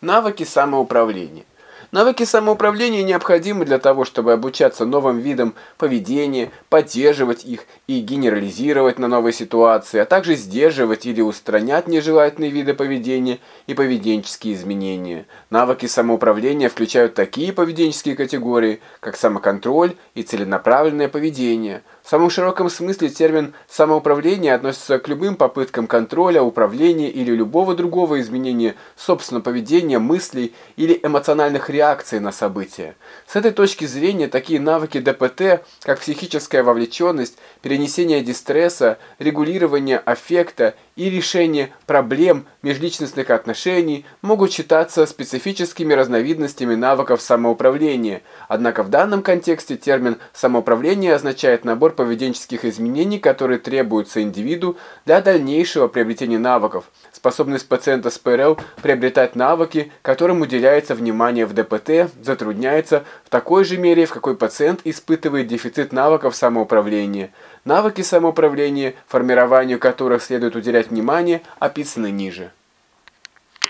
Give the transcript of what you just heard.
Навыки самоуправления. Навыки самоуправления необходимы для того, чтобы обучаться новым видам поведения, поддерживать их и генерализировать на новые ситуации, а также сдерживать или устранять нежелательные виды поведения и поведенческие изменения. Навыки самоуправления включают такие поведенческие категории, как самоконтроль и целенаправленное поведение – в самом широком смысле термин «самоуправление» относится к любым попыткам контроля, управления или любого другого изменения собственного поведения, мыслей или эмоциональных реакций на события. С этой точки зрения такие навыки ДПТ, как психическая вовлеченность, перенесение дистресса, регулирование аффекта и решение проблем межличностных отношений могут считаться специфическими разновидностями навыков самоуправления. Однако в данном контексте термин «самоуправление» означает набор поведенческих изменений, которые требуются индивиду для дальнейшего приобретения навыков. Способность пациента с ПРЛ приобретать навыки, которым уделяется внимание в ДПТ, затрудняется в такой же мере, в какой пациент испытывает дефицит навыков самоуправления. Навыки самоуправления, формированию которых следует уделять внимание, описаны ниже.